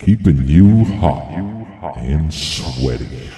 keeping you hot and sweaty.